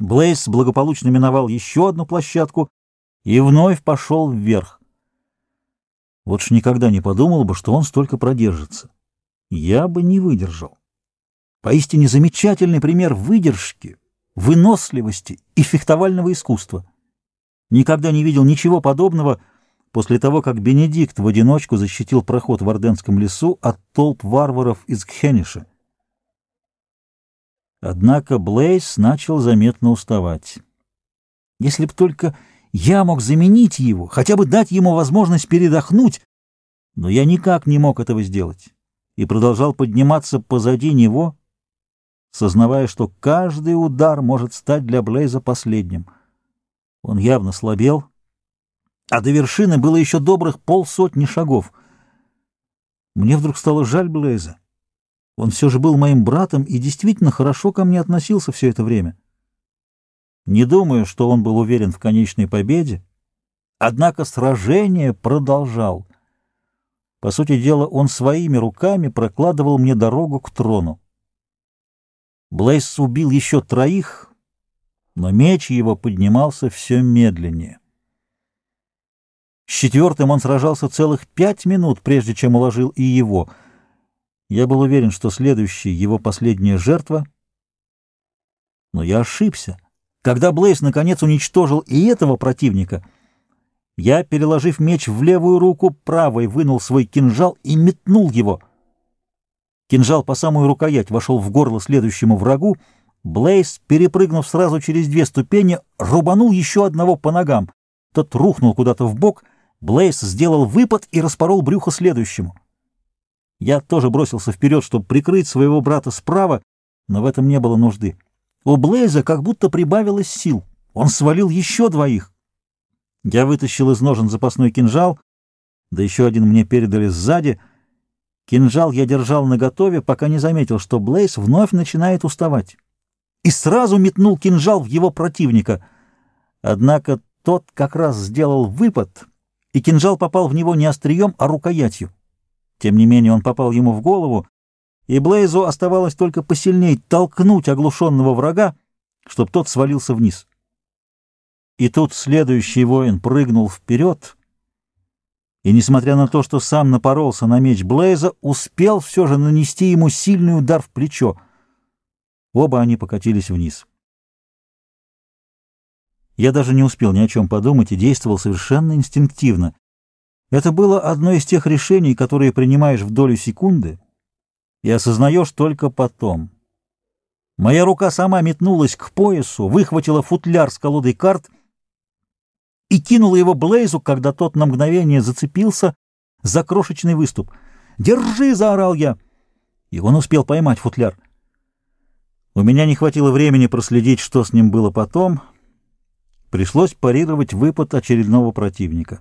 Блейз благополучно миновал еще одну площадку и вновь пошел вверх. Вот ж никогда не подумал бы, что он столько продержится. Я бы не выдержал. Поистине замечательный пример выдержки, выносливости и фехтовального искусства. Никогда не видел ничего подобного после того, как Бенедикт в одиночку защитил проход в Орденском лесу от толп варваров из Кхениша. Однако Блейс начал заметно уставать. Если б только я мог заменить его, хотя бы дать ему возможность передохнуть, но я никак не мог этого сделать и продолжал подниматься позади него, сознавая, что каждый удар может стать для Блейза последним — он явно слабел, а до вершины было еще добрых полсотни шагов. Мне вдруг стало жаль Блейза. Он все же был моим братом и действительно хорошо ко мне относился все это время. Не думаю, что он был уверен в конечной победе, однако сражение продолжал. По сути дела, он своими руками прокладывал мне дорогу к трону. Блейз убил еще троих, но меч его поднимался все медленнее. С четвертым он сражался целых пять минут, прежде чем уложил и его. Я был уверен, что следующий — его последняя жертва. Но я ошибся. Когда Блейс наконец уничтожил и этого противника, я, переложив меч в левую руку, правой вынул свой кинжал и метнул его. Кинжал по самую рукоять вошел в горло следующему врагу, Блейз, перепрыгнув сразу через две ступени, рубанул еще одного по ногам. Тот рухнул куда-то в бок. Блейз сделал выпад и распорол брюхо следующему. Я тоже бросился вперед, чтобы прикрыть своего брата справа, но в этом не было нужды. У Блейза как будто прибавилось сил. Он свалил еще двоих. Я вытащил из ножен запасной кинжал, да еще один мне передали сзади. Кинжал я держал наготове, пока не заметил, что Блейз вновь начинает уставать и сразу метнул кинжал в его противника. Однако тот как раз сделал выпад, и кинжал попал в него не острием, а рукоятью. Тем не менее он попал ему в голову, и Блейзу оставалось только посильней толкнуть оглушенного врага, чтобы тот свалился вниз. И тут следующий воин прыгнул вперед, и, несмотря на то, что сам напоролся на меч Блейза, успел все же нанести ему сильный удар в плечо — Оба они покатились вниз. Я даже не успел ни о чем подумать и действовал совершенно инстинктивно. Это было одно из тех решений, которые принимаешь в долю секунды и осознаешь только потом. Моя рука сама метнулась к поясу, выхватила футляр с колодой карт и кинула его Блейзу, когда тот на мгновение зацепился за крошечный выступ. «Держи!» — заорал я. И он успел поймать футляр — у меня не хватило времени проследить, что с ним было потом. Пришлось парировать выпад очередного противника.